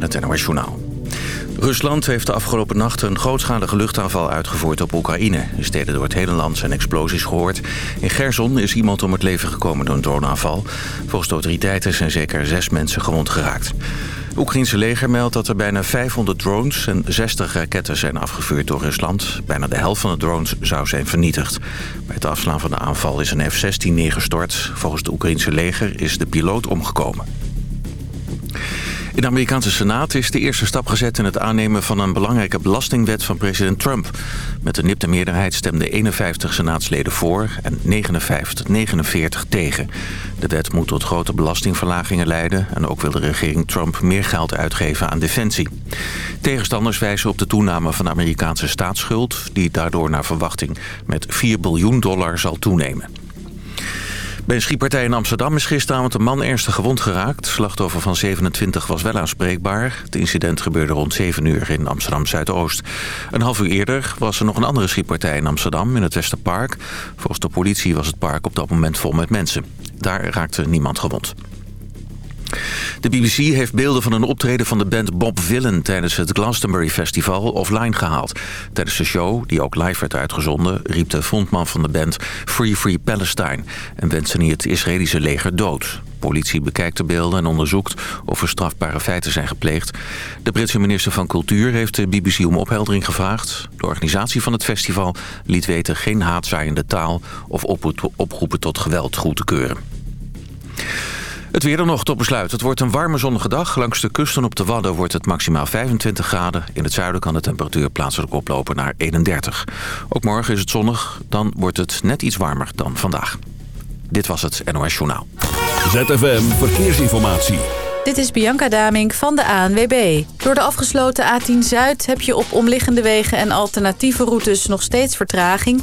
met het NOS Journaal. Rusland heeft de afgelopen nacht een grootschalige luchtaanval uitgevoerd op Oekraïne. In steden door het hele land zijn explosies gehoord. In Gerson is iemand om het leven gekomen door een droneaanval. Volgens de autoriteiten zijn zeker zes mensen gewond geraakt. Het Oekraïnse leger meldt dat er bijna 500 drones en 60 raketten zijn afgevuurd door Rusland. Bijna de helft van de drones zou zijn vernietigd. Bij het afslaan van de aanval is een F-16 neergestort. Volgens het Oekraïnse leger is de piloot omgekomen. In de Amerikaanse Senaat is de eerste stap gezet in het aannemen van een belangrijke belastingwet van president Trump. Met een nipte meerderheid stemden 51 senaatsleden voor en 59, 49 tegen. De wet moet tot grote belastingverlagingen leiden en ook wil de regering Trump meer geld uitgeven aan defensie. Tegenstanders wijzen op de toename van de Amerikaanse staatsschuld die daardoor naar verwachting met 4 biljoen dollar zal toenemen. Bij een schietpartij in Amsterdam is gisteravond een man ernstig gewond geraakt. Slachtoffer van 27 was wel aanspreekbaar. Het incident gebeurde rond 7 uur in Amsterdam-Zuidoost. Een half uur eerder was er nog een andere schietpartij in Amsterdam in het Westerpark. Volgens de politie was het park op dat moment vol met mensen. Daar raakte niemand gewond. De BBC heeft beelden van een optreden van de band Bob Villen... tijdens het Glastonbury Festival offline gehaald. Tijdens de show, die ook live werd uitgezonden... riep de frontman van de band Free Free Palestine... en wenste hij het Israëlische leger dood. Politie bekijkt de beelden en onderzoekt of er strafbare feiten zijn gepleegd. De Britse minister van Cultuur heeft de BBC om opheldering gevraagd. De organisatie van het festival liet weten geen haatzaaiende taal... of oproepen tot geweld goed te keuren. Het weer dan nog tot besluit. Het wordt een warme zonnige dag. Langs de kusten op de Wadden wordt het maximaal 25 graden. In het zuiden kan de temperatuur plaatselijk oplopen naar 31. Ook morgen is het zonnig. Dan wordt het net iets warmer dan vandaag. Dit was het NOS Journaal. ZFM Verkeersinformatie. Dit is Bianca Damink van de ANWB. Door de afgesloten A10 Zuid heb je op omliggende wegen en alternatieve routes nog steeds vertraging.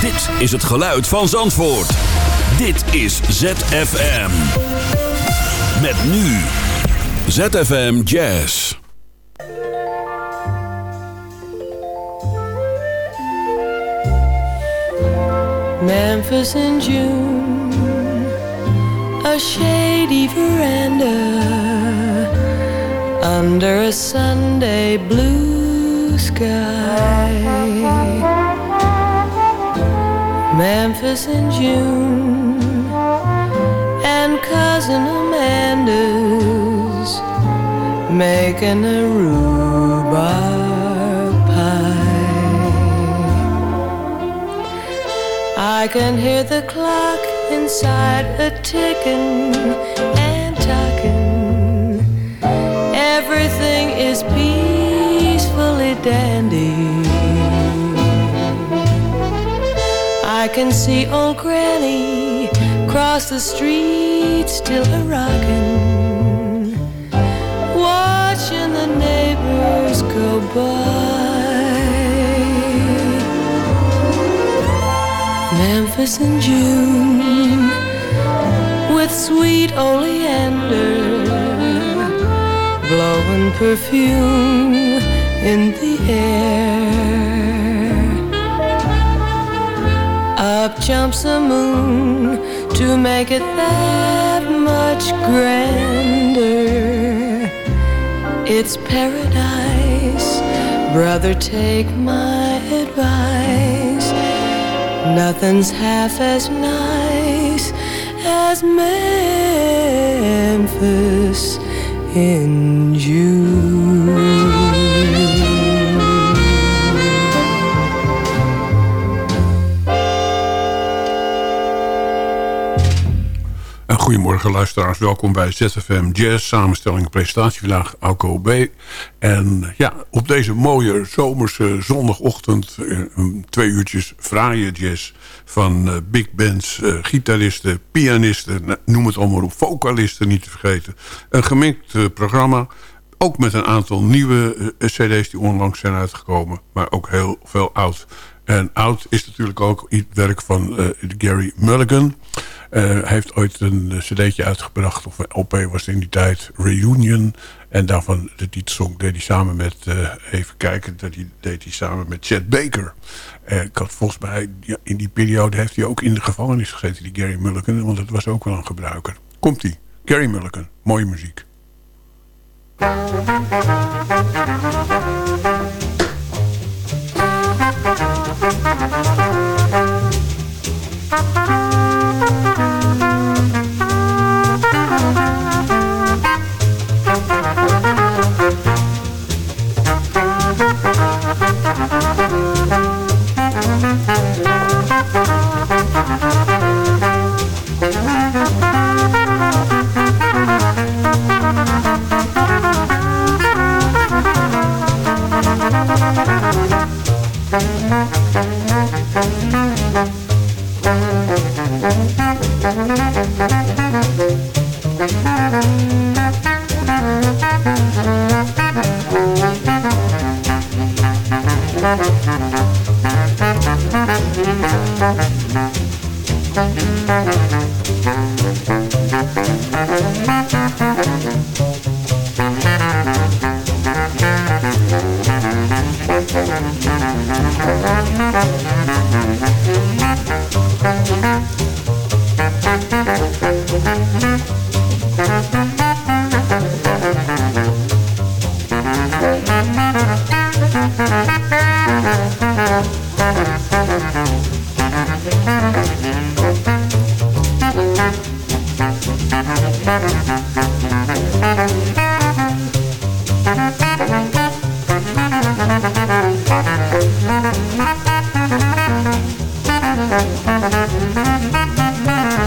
Dit is het geluid van Zandvoort. Dit is ZFM. Met nu. ZFM Jazz. Memphis in June, a shady veranda under a Sunday blue sky. Memphis in June, and cousin Amanda's making a rhubarb pie. I can hear the clock inside a ticking and talking. Everything is peacefully dandy. I can see old Granny cross the street still a rockin', watching the neighbors go by. Memphis in June with sweet oleander blowing perfume in the air. Jumps the moon to make it that much grander. It's paradise, brother, take my advice. Nothing's half as nice as Memphis in June. Goedemorgen luisteraars, welkom bij ZFM Jazz, samenstelling en presentatie vandaag Alco B. En ja, op deze mooie zomerse zondagochtend eh, twee uurtjes fraaie jazz van uh, big bands, uh, gitaristen, pianisten, noem het allemaal op, vocalisten niet te vergeten. Een gemengd programma, ook met een aantal nieuwe cd's die onlangs zijn uitgekomen, maar ook heel veel oud. En oud is natuurlijk ook het werk van Gary Mulligan... Uh, hij heeft ooit een cd'tje uitgebracht, of OP was in die tijd, Reunion. En daarvan de titelsong deed hij samen met, uh, even kijken, dat hij, deed hij samen met Chet Baker. Ik had volgens mij, in die periode heeft hij ook in de gevangenis gezeten, die Gary Mulligan. Want dat was ook wel een gebruiker. Komt-ie, Gary Mulligan, mooie muziek. Thank you.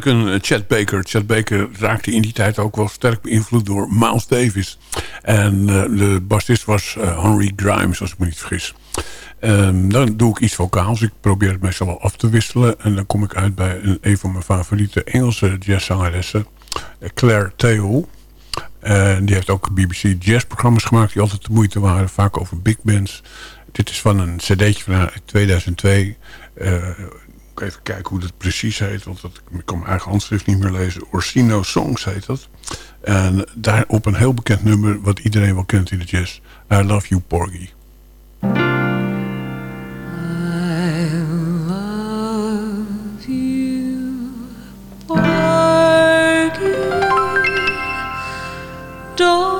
Gary Mulligan, Chad Baker. Chad Baker raakte in die tijd ook wel sterk beïnvloed door Miles Davis. En de bassist was Henry Grimes, als ik me niet vergis. Um, dan doe ik iets vocaals. Ik probeer het meestal wel af te wisselen. En dan kom ik uit bij een, een van mijn favoriete Engelse jazzzangeressen. Claire Theo. Die heeft ook BBC jazzprogramma's gemaakt die altijd de moeite waren. Vaak over big bands. Dit is van een cd'tje van 2002. Uh, even kijken hoe dat precies heet. Want dat, ik kan mijn eigen handschrift niet meer lezen. Orsino Songs heet dat. En daarop een heel bekend nummer wat iedereen wel kent in de jazz. I Love You Porgy. when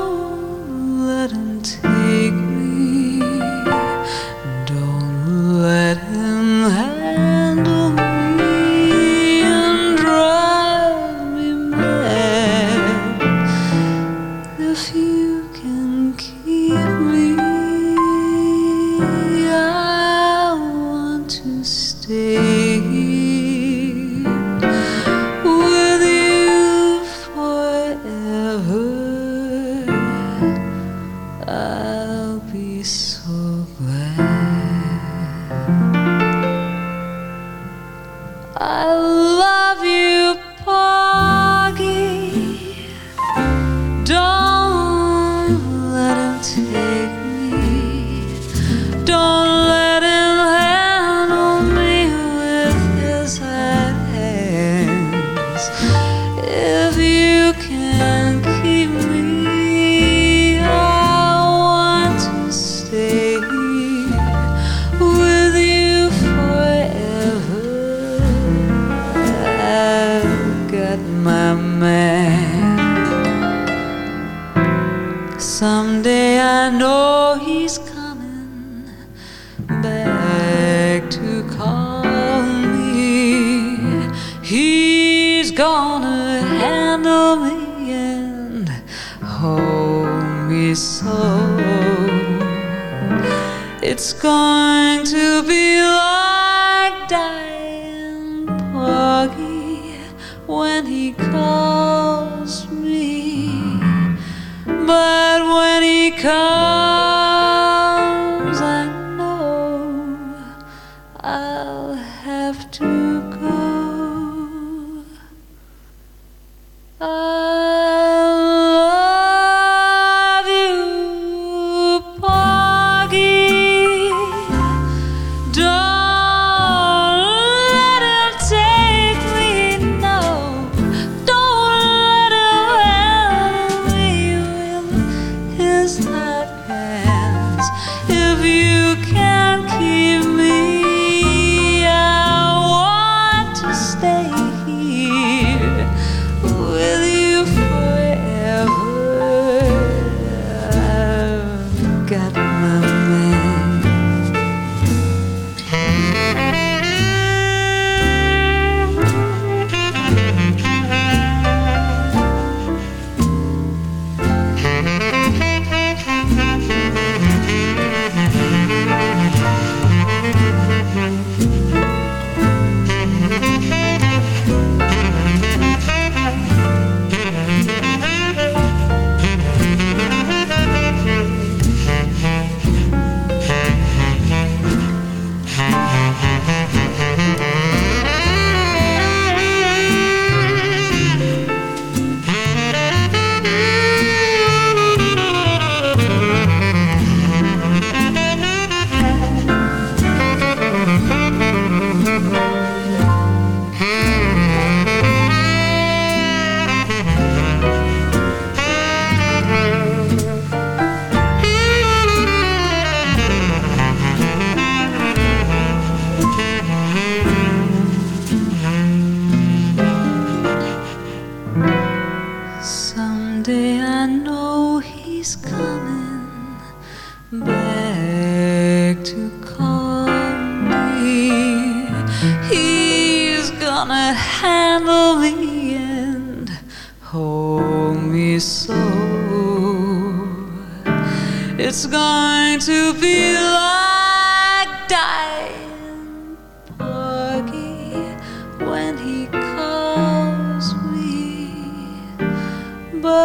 have heard.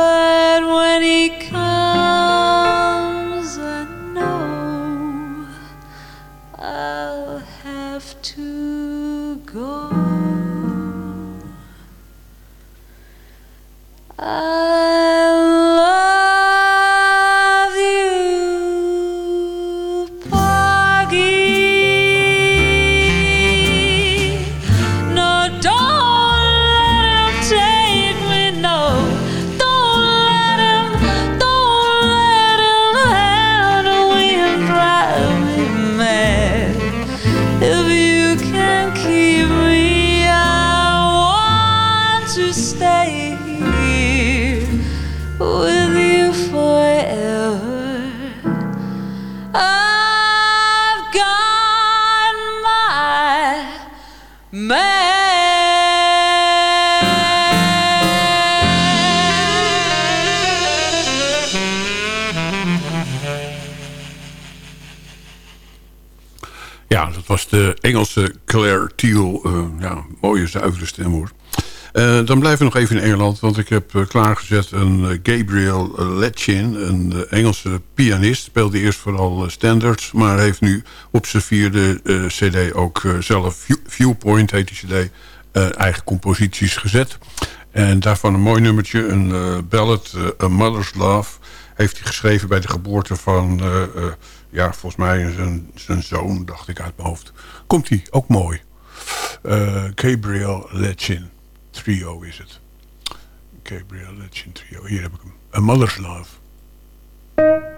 But when he Engelse Claire Thiel. eh, ja, mooie zuivere stem hoor. Eh, dan blijven we nog even in Engeland, want ik heb eh, klaargezet een Gabriel Letchin, een Engelse pianist. Speelde eerst vooral standards, maar heeft nu op zijn vierde cd ook zelf, View- Viewpoint heet die cd, eigen composities gezet. En daarvan een mooi nummertje, een ballad, A Mother's Love, heeft hij geschreven bij de geboorte van, ja, volgens mij zijn, zijn zoon, dacht ik uit mijn hoofd. Komt hij, ook mooi. Eh, Gabriel Letchin. Trio is het. Gabriel Letchin Trio. Hier heb ik hem. A Mother's Love.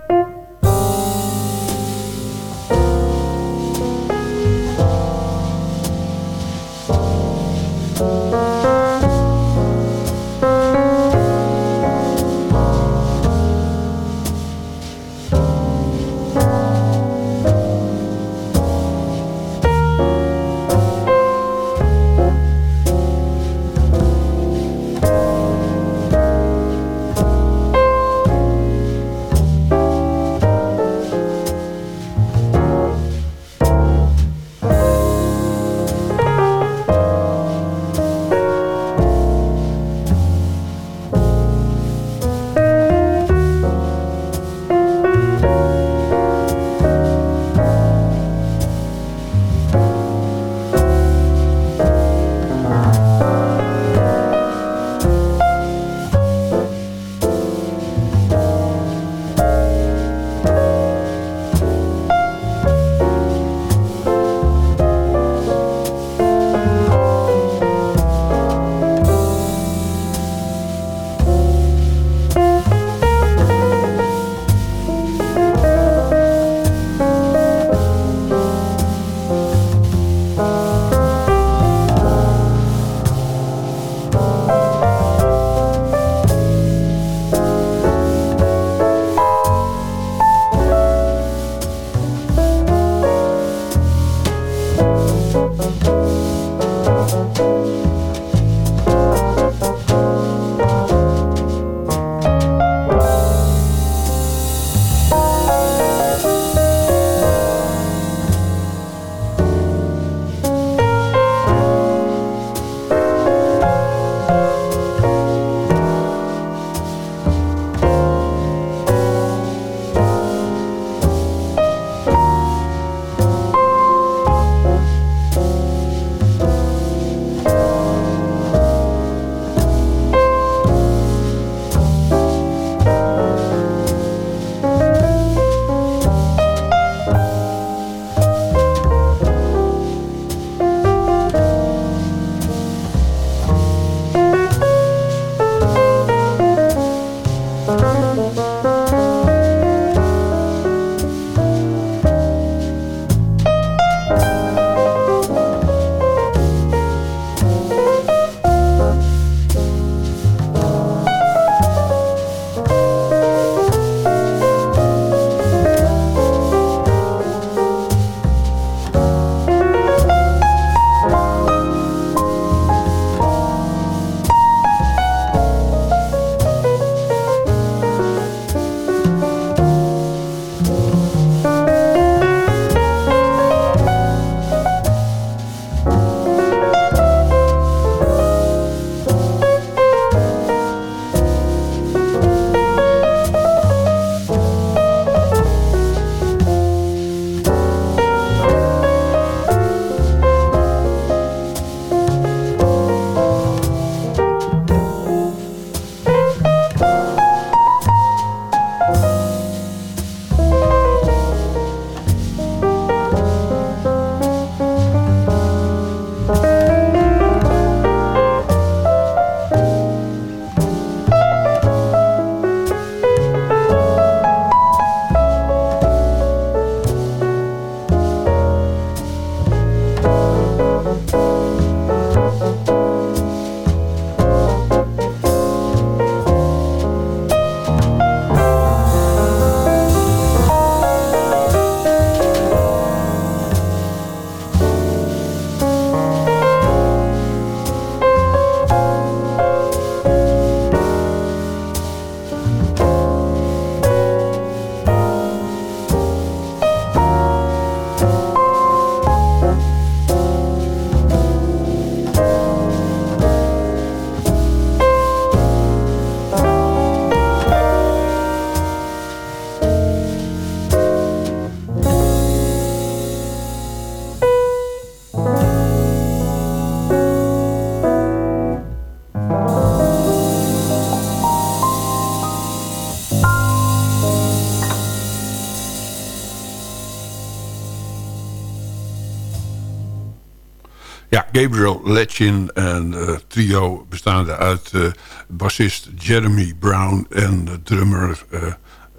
Gabriel Lechin en uh, trio bestaande uit uh, bassist Jeremy Brown en de drummer... Uh,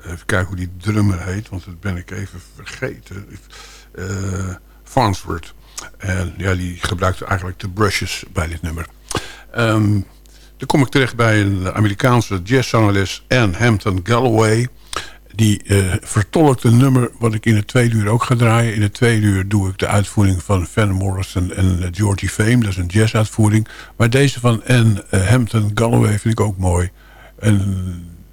even kijken hoe die drummer heet, want dat ben ik even vergeten. Farnsworth. En ja, die gebruikte eigenlijk de brushes bij dit nummer. Um, dan kom ik terecht bij een Amerikaanse jazzzangeres Anne Hampton Galloway. Die uh, vertolkt nummer wat ik in het tweede uur ook ga draaien. In het tweede uur doe ik de uitvoering van Van Morrison en uh, Georgie Fame. Dat is een jazzuitvoering. Maar deze van Anne uh, Hampton Galloway vind ik ook mooi. En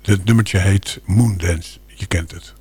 het nummertje heet Moondance. Je kent het.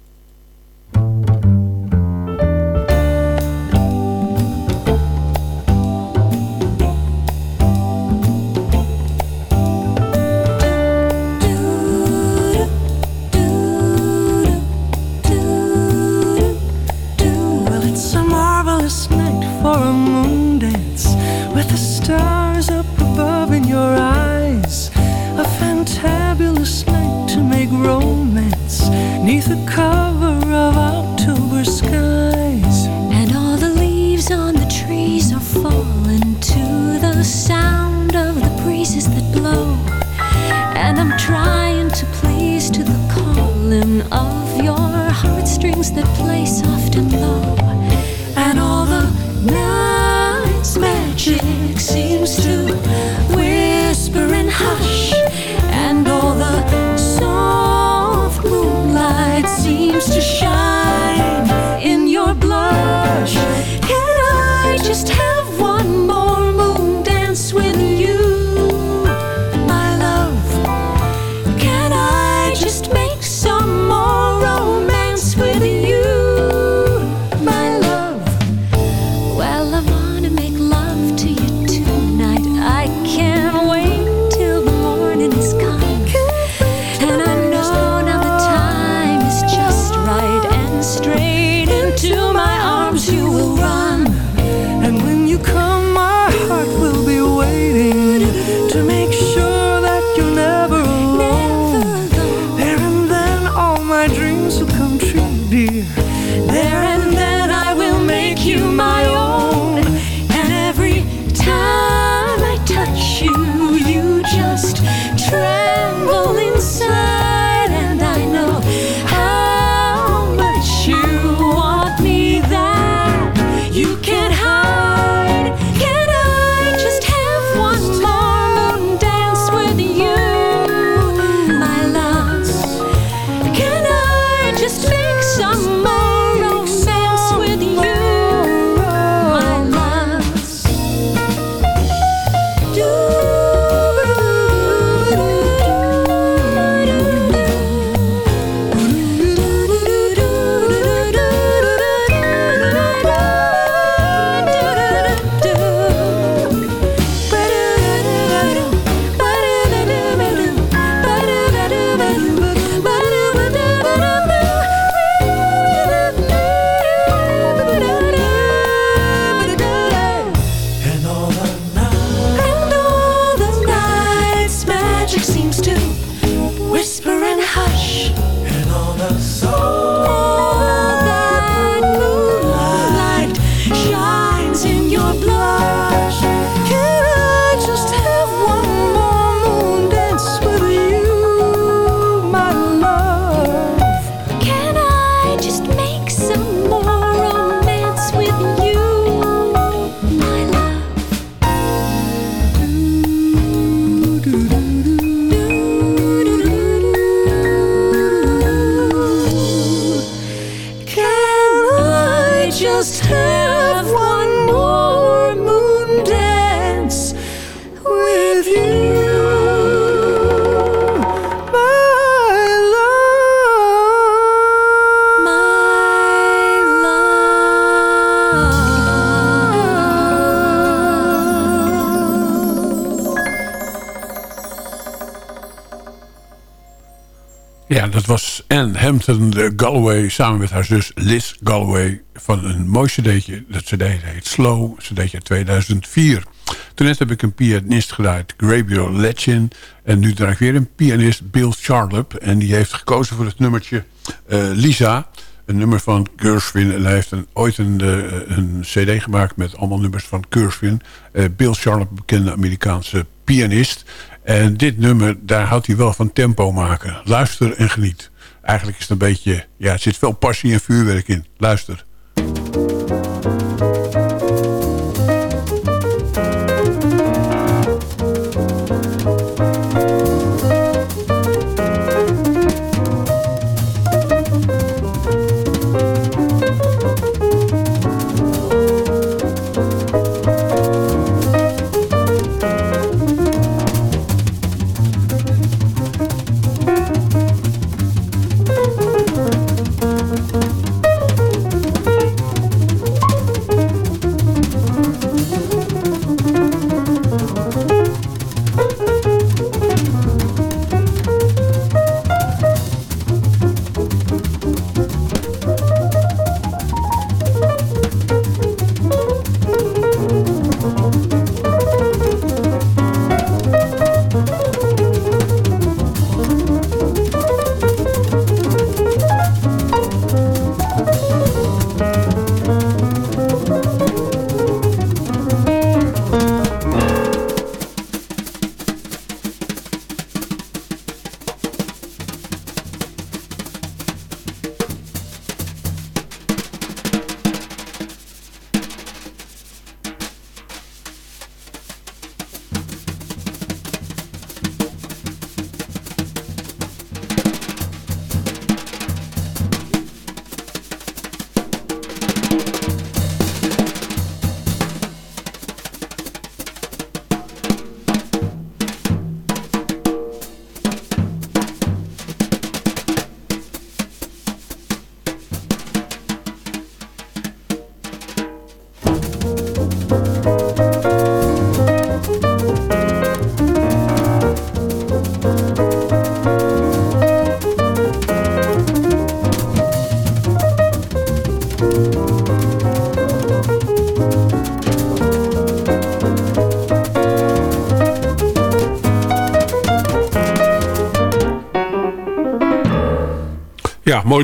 Ja, dat was Anne Hampton Galloway samen met haar zus Liz Galloway... van een mooi cd'tje. Dat cd heet Slow, cd'tje 2004. Toen net heb ik een pianist gedraaid, Gabriel Lechin. En nu draai ik weer een pianist, Bill Charlap. En die heeft gekozen voor het nummertje uh, Lisa. Een nummer van Gershwin. En hij heeft een, ooit een, een cd gemaakt met allemaal nummers van Gershwin. Uh, Bill Charlotte, bekende Amerikaanse pianist. En dit nummer, daar houdt hij wel van tempo maken. Luister en geniet. Eigenlijk is het een beetje... Ja, er zit veel passie en vuurwerk in. Luister.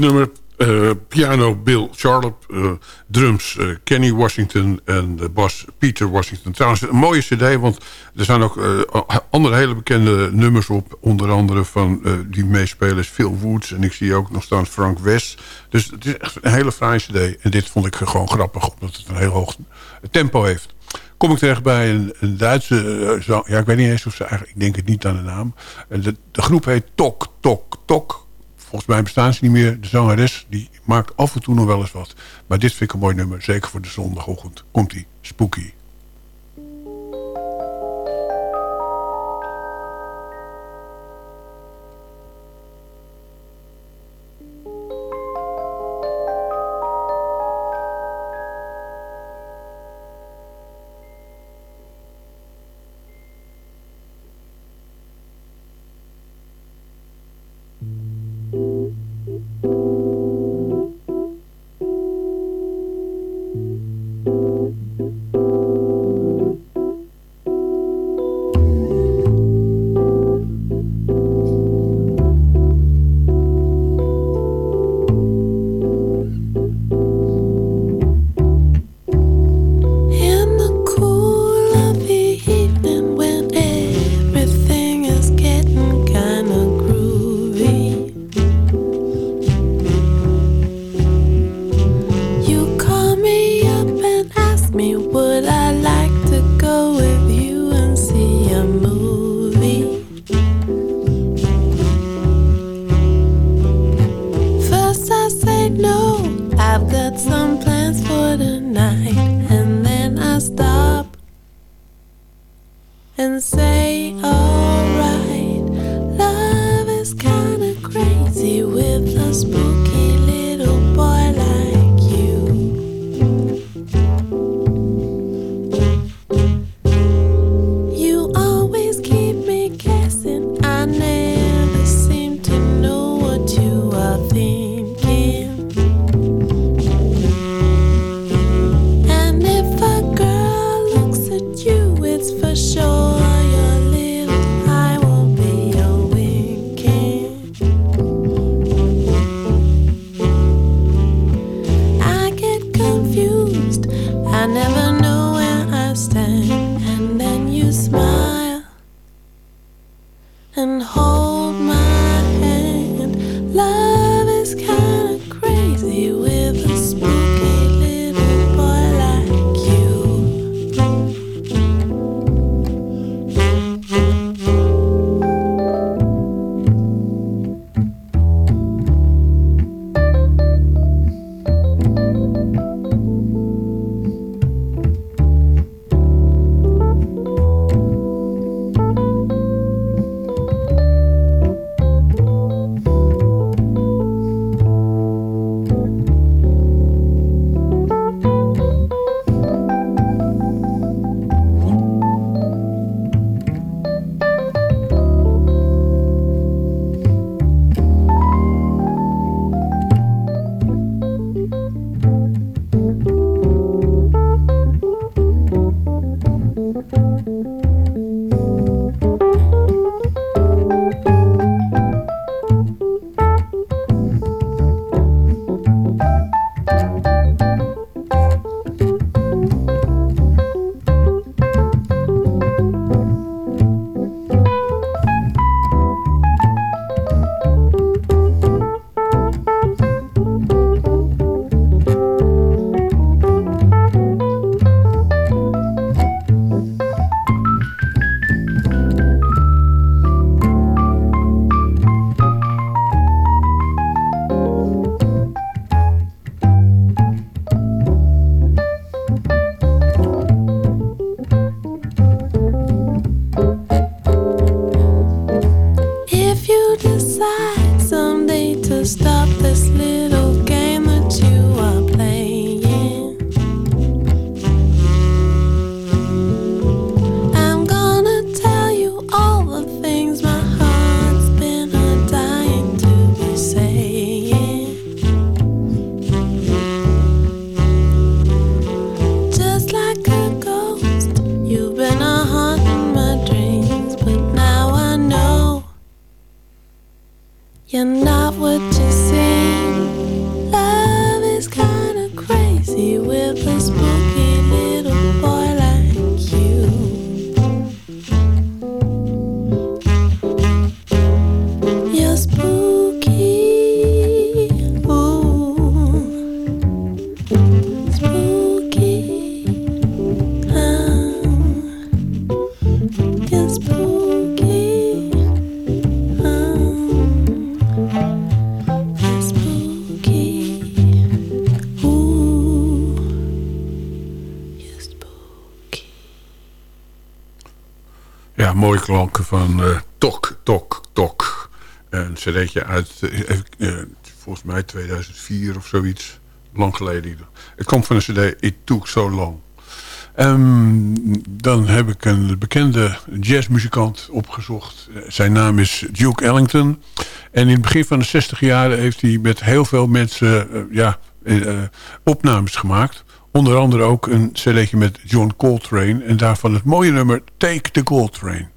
Mooi nummer. Uh, piano Bill Charlotte, uh, drums uh, Kenny Washington en de bas Peter Washington. Trouwens, een mooie cd, want er zijn ook andere hele bekende nummers op. Onder andere van die meespelen is Phil Woods en ik zie ook nog staan Frank West. Dus het is echt een hele fraaie cd. En dit vond ik gewoon grappig, omdat het een heel hoog tempo heeft. Kom ik terecht bij een, een Duitse Ja, ik weet niet eens of ze eigenlijk... Ik denk het niet aan de naam. De, de groep heet Tok, Tok, Tok volgens mij bestaan ze niet meer. De zangeres die maakt af en toe nog wel eens wat. Maar dit vind ik een mooi nummer. Zeker voor de zondagochtend. Komt-ie. Spooky. Mooie klanken van eh, Tok, Tok, Tok. Een cd'tje uit, eh, eh, volgens mij 2004 of zoiets. Lang geleden. Het komt van een cd It Took So Long. Ehm, dan heb ik een bekende jazzmuzikant opgezocht. Zijn naam is Duke Ellington. En in het begin van de 60 jaren heeft hij met heel veel mensen ja, opnames gemaakt. Onder andere ook een cd'tje met John Coltrane. En daarvan het mooie nummer Take the Coltrane.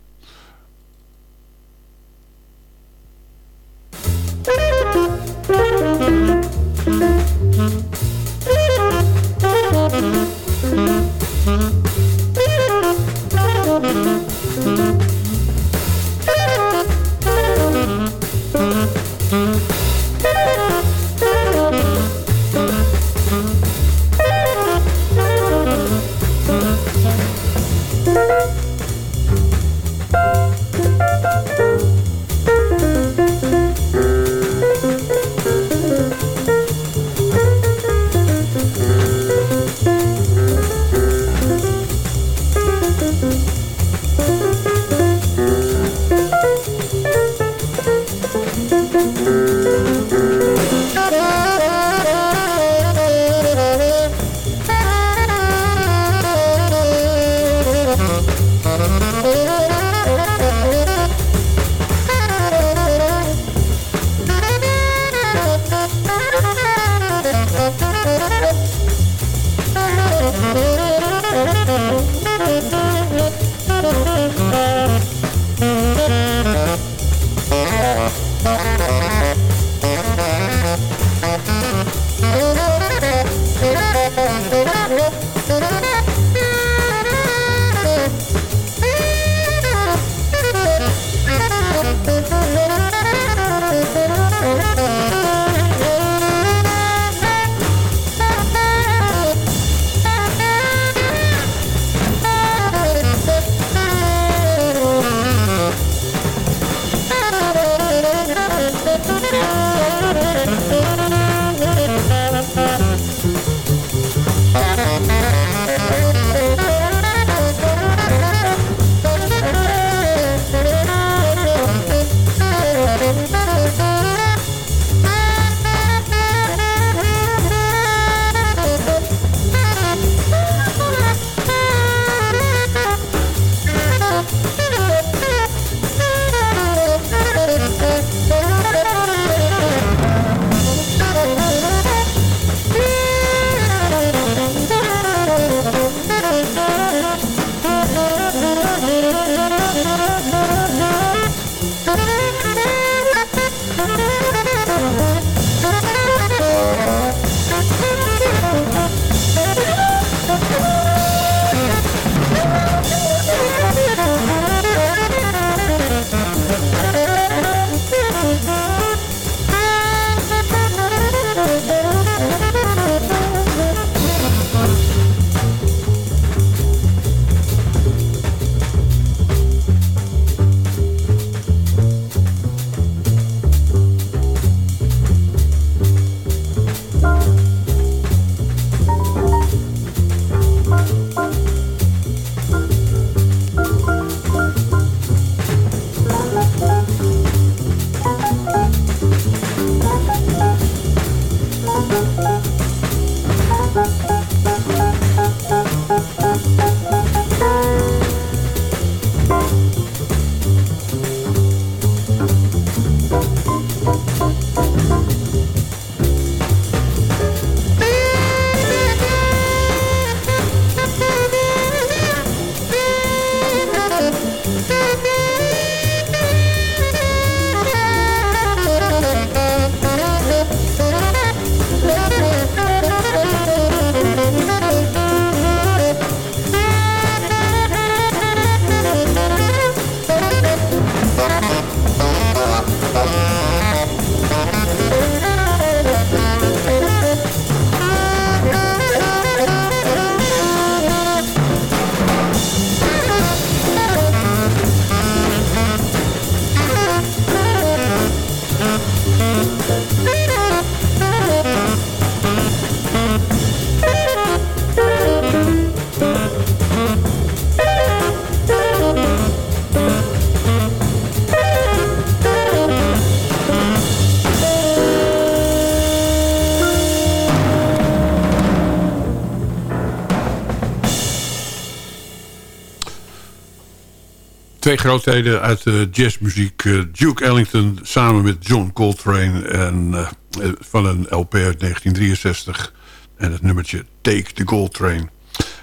Twee grootheden uit de jazzmuziek. eh, Duke Ellington samen met John Coltrane. En, eh, eh, van een LP uit 1963. En het nummertje Take the Gold Train.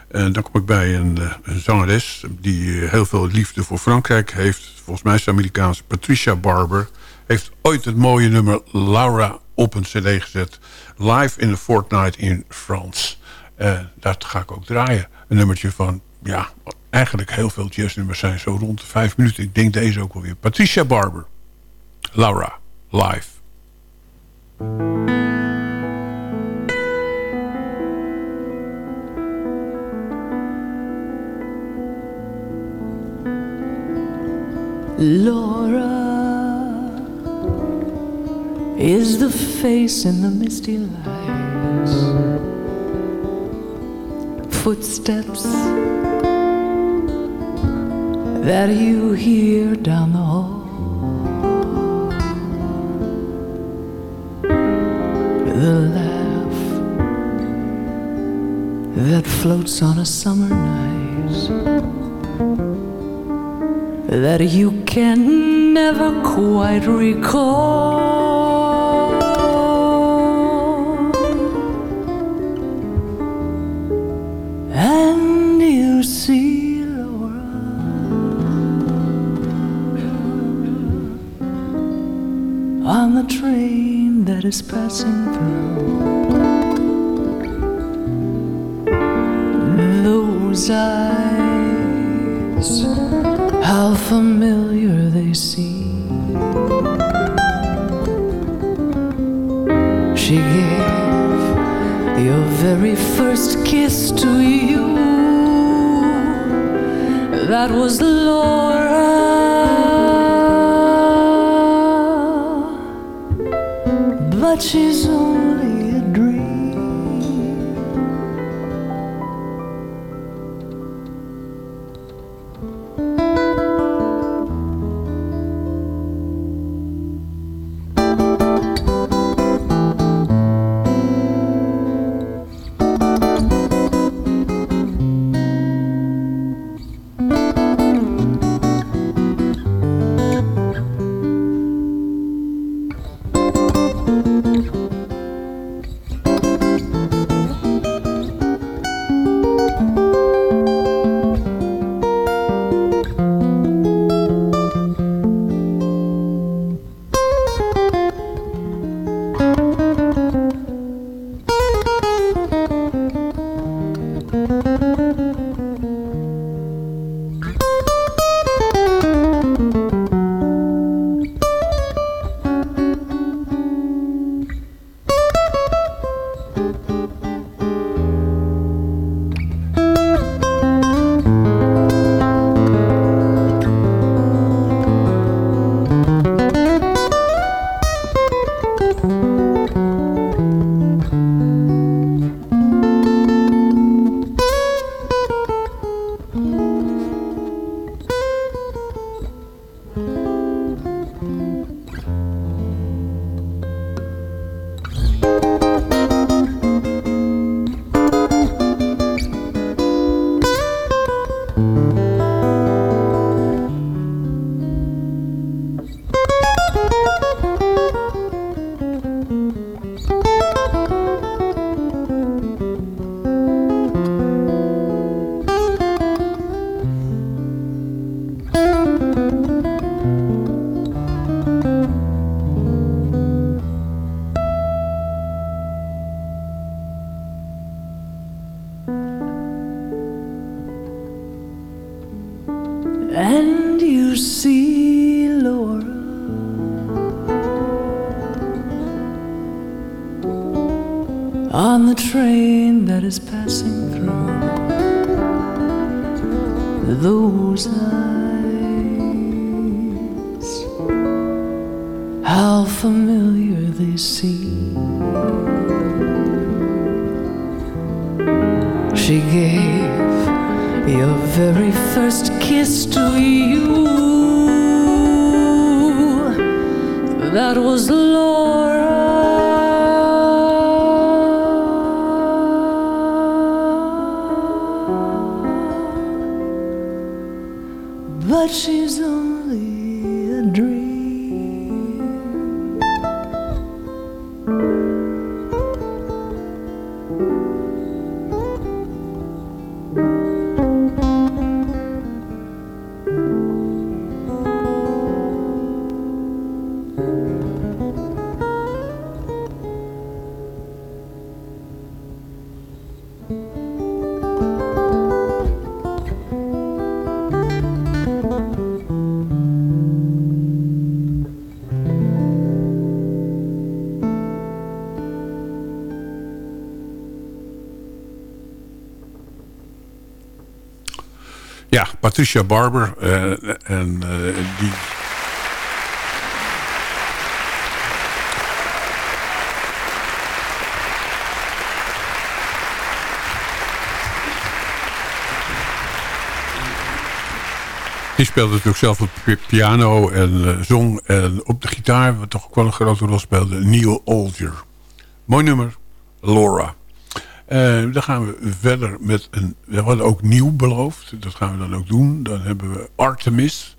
En dan kom ik bij een, zangeres die heel veel liefde voor Frankrijk heeft. Volgens mij is ze Amerikaanse Patricia Barber. Heeft ooit het mooie nummer Laura op een cd gezet. Live in a Fortnight in France. Eh, dat ga ik ook draaien. Een nummertje van, ja, eigenlijk heel veel jazznummers zijn zo rond de vijf minuten. Ik denk deze ook wel weer. Patricia Barber. Laura, live. Laura is the face in the misty lights. Footsteps that you hear down the hall. The laugh that floats on a summer night that you can never quite recall. Ja, Patricia Barber. eh, en eh, die... Die speelde natuurlijk zelf op pi- piano en eh, zong. En op de gitaar, wat toch ook wel een grote rol speelde, Neil Olger. Mooi nummer, Laura. Eh, dan gaan we verder met een... We hadden ook nieuw beloofd. Dat gaan we dan ook doen. Dan hebben we Artemis.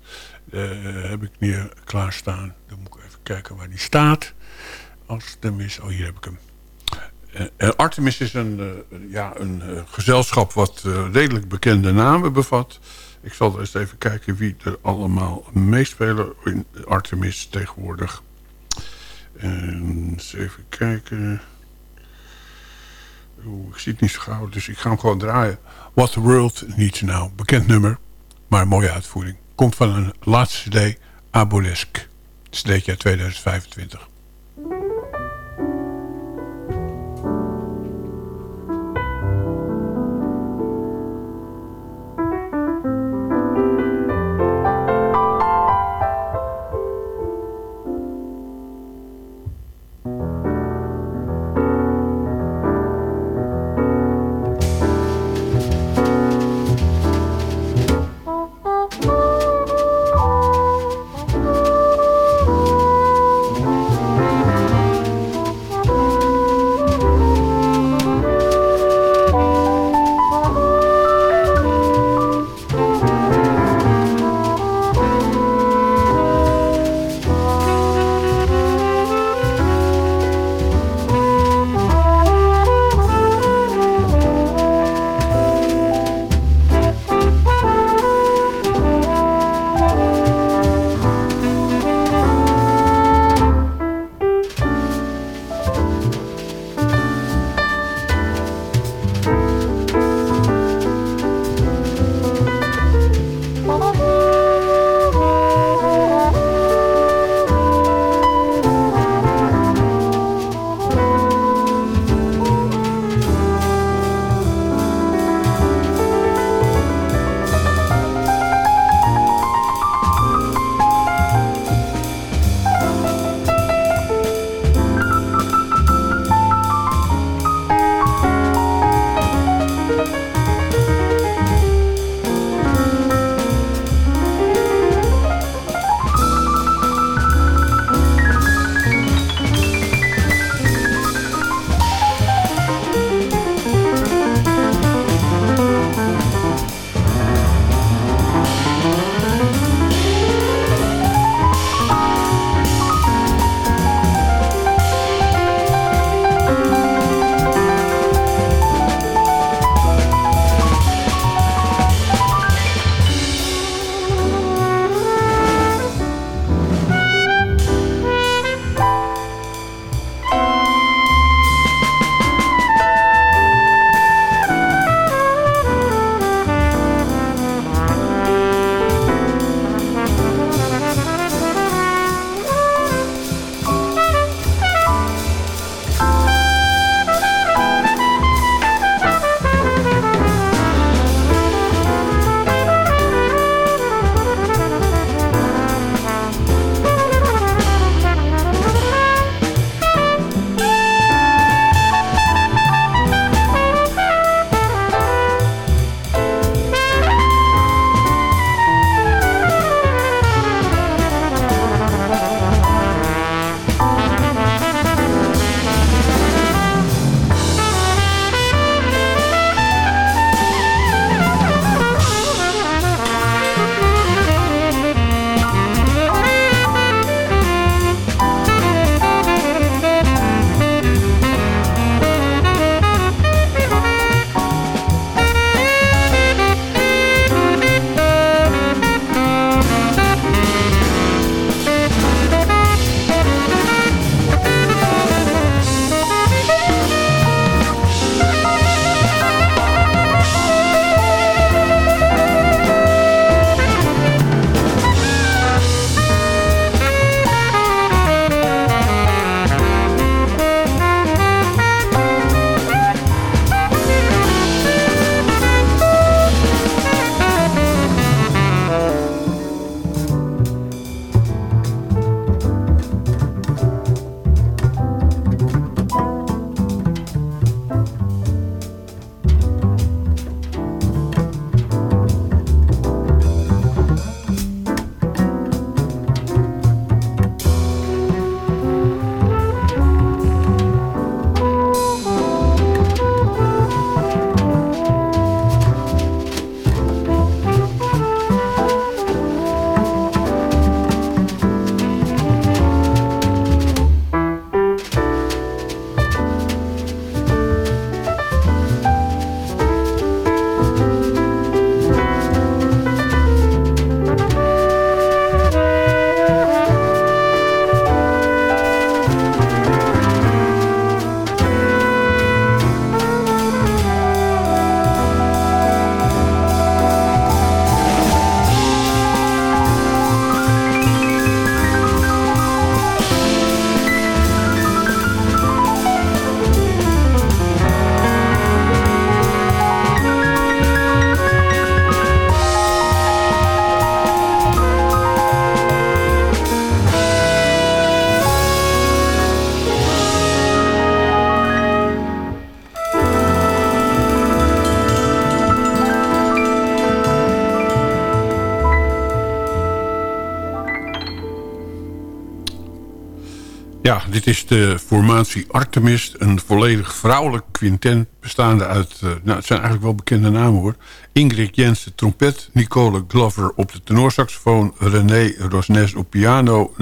Eh, heb ik neer klaarstaan. Dan moet ik even kijken waar die staat. Artemis. Oh, hier heb ik hem. Eh, Artemis is een, ja, een gezelschap wat redelijk bekende namen bevat. Ik zal eens even kijken wie er allemaal meespelen in Artemis tegenwoordig. En eens even kijken. Ik zie het niet zo gauw, dus ik ga hem gewoon draaien. What the World Needs Now. Bekend nummer, maar mooie uitvoering. Komt van een laatste cd. Cd'tje uit 2025. Ja, dit is de formatie Artemis. Een volledig vrouwelijk quintet bestaande uit... eh, nou, het zijn eigenlijk wel bekende namen hoor. Ingrid Jensen trompet. Nicole Glover op de tenorsaxofoon. René Rosnes op piano.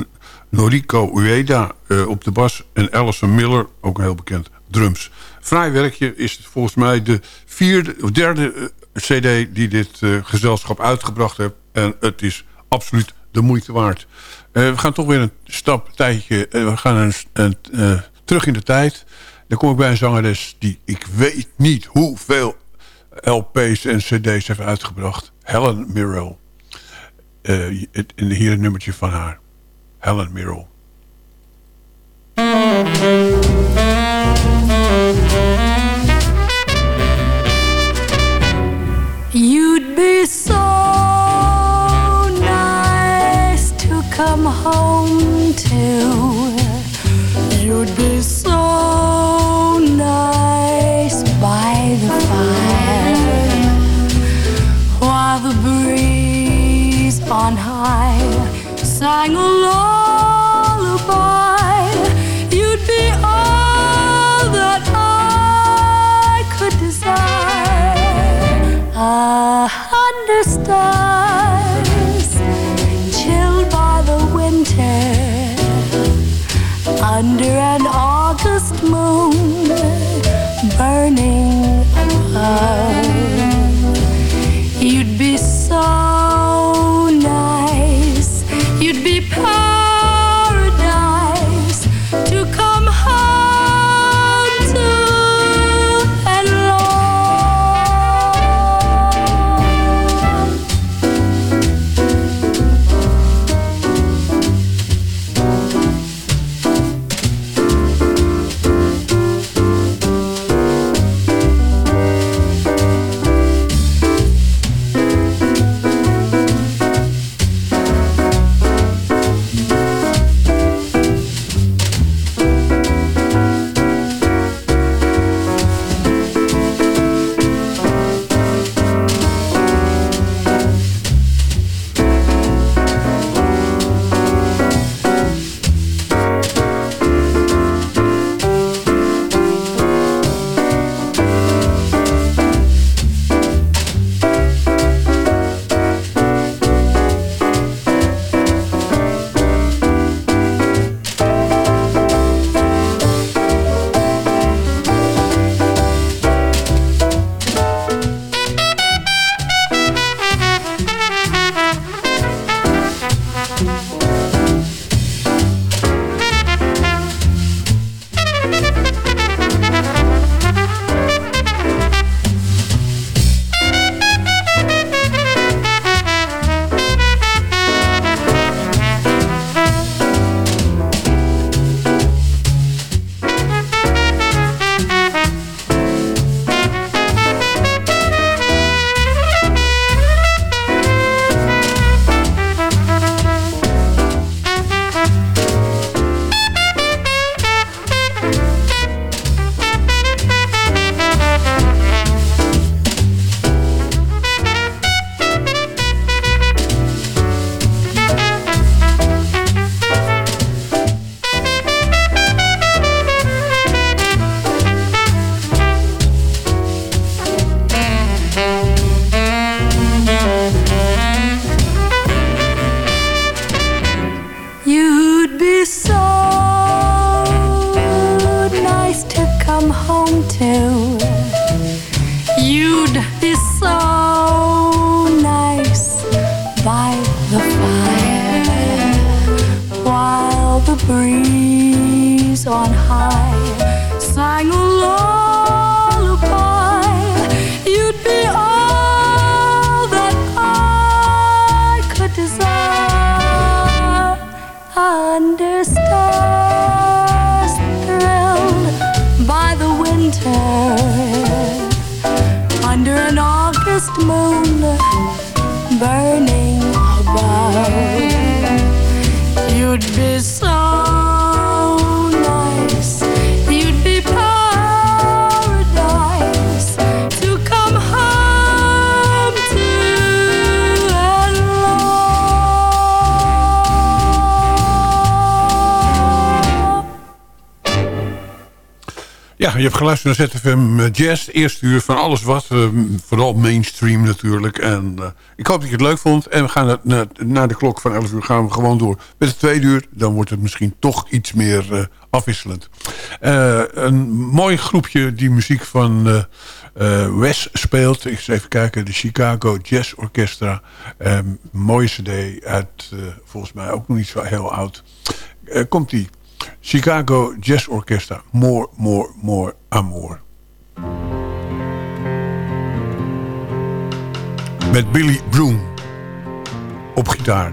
Noriko Ueda eh, op de bas. En Alison Miller, ook een heel bekend, drums. Fraai werkje is volgens mij de vierde, of derde eh, cd... die dit gezelschap uitgebracht heeft. En het is absoluut de moeite waard. Eh, we gaan toch weer een stap tijdje. eh, we gaan een, een, eh, terug in de tijd. Dan kom ik bij een zangeres die ik weet niet hoeveel LP's en CD's heeft uitgebracht. Helen Mirrell. En hier een nummertje van haar. Helen Mirrell. Come home to. You'd be so nice by the fire while the breeze on high sang a now. Home to. Je hebt geluisterd naar ZFM eh, Jazz. Eerste uur van alles wat. eh, vooral mainstream natuurlijk. En eh, ik hoop dat je het leuk vond. En we gaan het, na, de klok van 11 uur gaan we gewoon door met het tweede uur. Dan wordt het misschien toch iets meer afwisselend. Een mooi groepje die muziek van Wes speelt. Ik eens even kijken. De Chicago Jazz Orchestra. Mooie cd uit volgens mij ook nog niet zo heel oud. Komt die. Chicago Jazz Orchestra. More, more, more amour. Met Billy Broom op gitaar.